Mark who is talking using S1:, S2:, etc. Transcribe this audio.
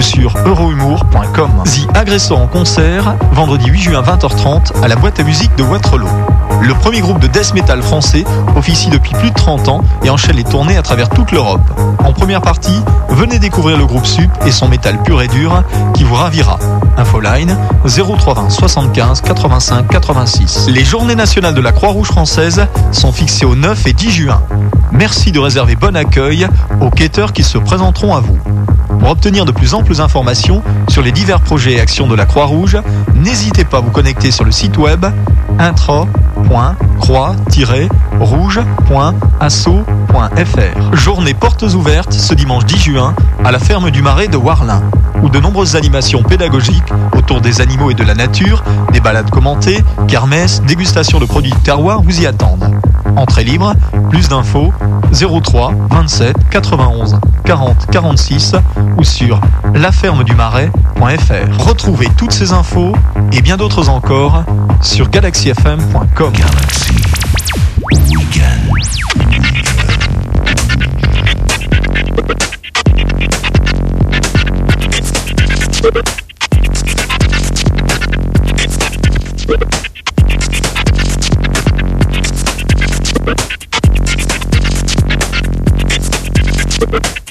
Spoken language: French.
S1: sur eurohumour.com. The Agressor en concert, vendredi 8 juin 20h30 à la boîte à musique de Waterloo. Le premier groupe de death metal français officie depuis plus de 30 ans et enchaîne les tournées à travers toute l'Europe. En première partie, venez découvrir le groupe SUP et son métal pur et dur qui vous ravira. Infoline 0320 75 85 86. Les journées nationales de la Croix-Rouge française sont fixées au 9 et 10 juin. Merci de réserver bon accueil aux quêteurs qui se présenteront à vous. Pour obtenir de plus amples informations sur les divers projets et actions de la Croix-Rouge, n'hésitez pas à vous connecter sur le site web intra.croix-rouge.asso.fr. Journée portes ouvertes ce dimanche 10 juin à la ferme du Marais de Warlin, où de nombreuses animations pédagogiques autour des animaux et de la nature, des balades commentées, kermesses, dégustations de produits de terroir vous y attendent. Entrée libre, plus d'infos 03 27 91 40 46 ou sur lafermedumarais.fr. Retrouvez toutes ces infos et bien d'autres encore sur galaxyfm.com.
S2: Galaxy. Thank
S3: you.